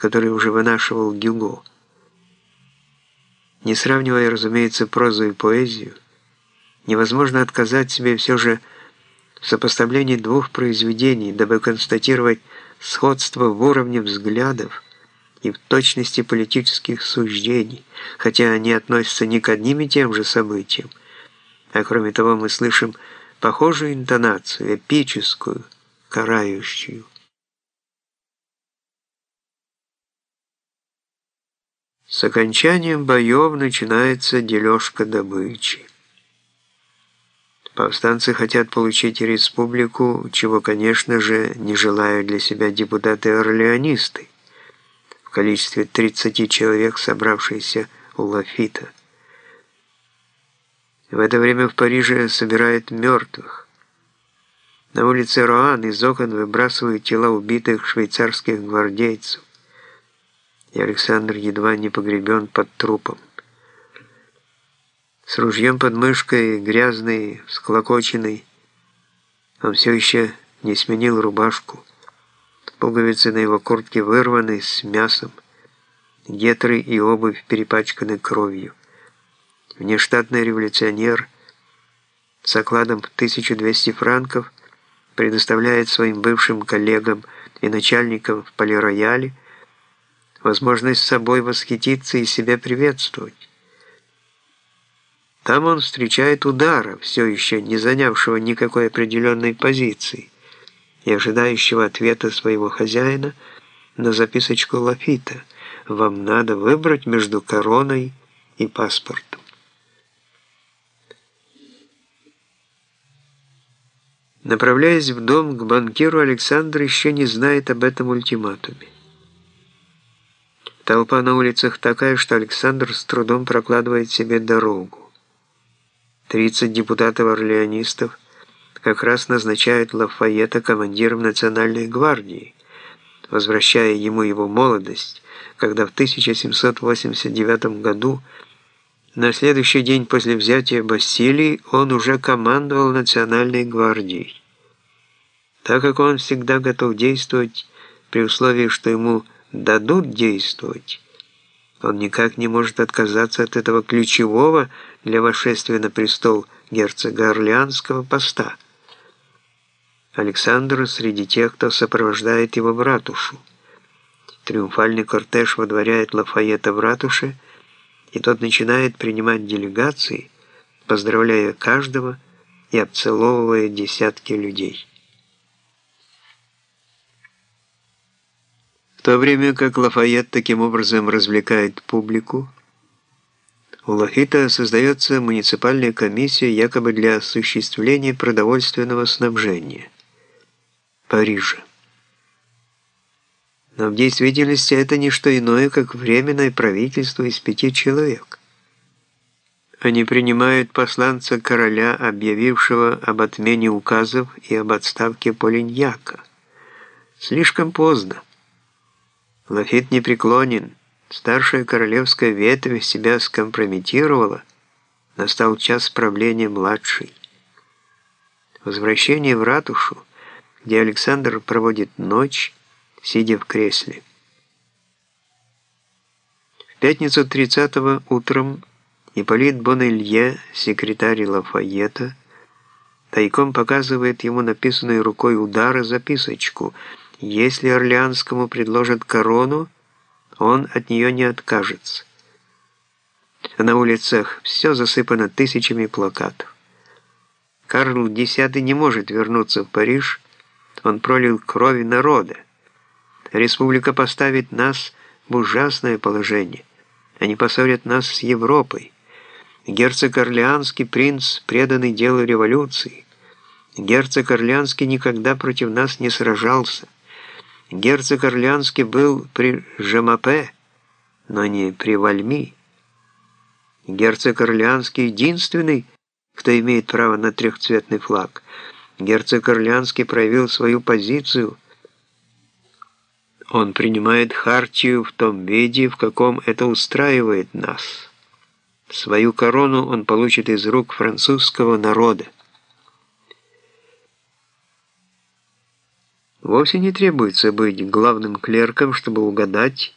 который уже вынашивал Гюго. Не сравнивая, разумеется, прозу и поэзию, невозможно отказать себе все же в сопоставлении двух произведений, дабы констатировать сходство в уровне взглядов и в точности политических суждений, хотя они относятся не к одним и тем же событиям, а кроме того мы слышим похожую интонацию, эпическую, карающую. С окончанием боев начинается дележка добычи. Повстанцы хотят получить республику, чего, конечно же, не желают для себя депутаты-орлеонисты в количестве 30 человек, собравшиеся у Лафита. В это время в Париже собирают мертвых. На улице Роан из окон выбрасывают тела убитых швейцарских гвардейцев и Александр едва не погребен под трупом. С ружьем под мышкой, грязный, всклокоченный, он все еще не сменил рубашку. Пуговицы на его куртке вырваны с мясом, гетры и обувь перепачканы кровью. Внештатный революционер с окладом в 1200 франков предоставляет своим бывшим коллегам и начальникам в полирояле возможность собой восхититься и себя приветствовать. Там он встречает удара, все еще не занявшего никакой определенной позиции, и ожидающего ответа своего хозяина на записочку Лафита «Вам надо выбрать между короной и паспортом». Направляясь в дом к банкиру, Александр еще не знает об этом ультиматуме. Толпа на улицах такая, что Александр с трудом прокладывает себе дорогу. 30 депутатов-орлеонистов как раз назначают Лафайета командиром Национальной гвардии, возвращая ему его молодость, когда в 1789 году, на следующий день после взятия Бастилии, он уже командовал Национальной гвардией. Так как он всегда готов действовать при условии, что ему дадут действовать, он никак не может отказаться от этого ключевого для восшествия на престол герцога Орлеанского поста. Александр среди тех, кто сопровождает его в ратушу. Триумфальный кортеж водворяет Лафайета в ратуше, и тот начинает принимать делегации, поздравляя каждого и обцеловывая десятки людей. В то время как Лафайет таким образом развлекает публику, у Лафита создается муниципальная комиссия якобы для осуществления продовольственного снабжения Парижа. Но в действительности это не что иное, как временное правительство из пяти человек. Они принимают посланца короля, объявившего об отмене указов и об отставке Полиньяка. Слишком поздно. Лафит непреклонен. Старшая королевская ветвь себя скомпрометировала. Настал час правления младшей. Возвращение в ратушу, где Александр проводит ночь, сидя в кресле. В пятницу 30 утром Ипполит Бонелье, секретарь Лафайета, тайком показывает ему написанную рукой удара записочку – если Орлеанскому предложат корону, он от нее не откажется. На улицах все засыпано тысячами плакатов. Карл X не может вернуться в Париж, он пролил крови народа. Республика поставит нас в ужасное положение. Они поссорят нас с Европой. Герцог Орлеанский принц, преданный делу революции. Герцог Орлеанский никогда против нас не сражался. Герцог Орлеанский был при Жемапе, но не при Вальми. Герцог Орлеанский единственный, кто имеет право на трехцветный флаг. Герцог Орлеанский проявил свою позицию. Он принимает хартию в том виде, в каком это устраивает нас. Свою корону он получит из рук французского народа. Вовсе не требуется быть главным клерком, чтобы угадать,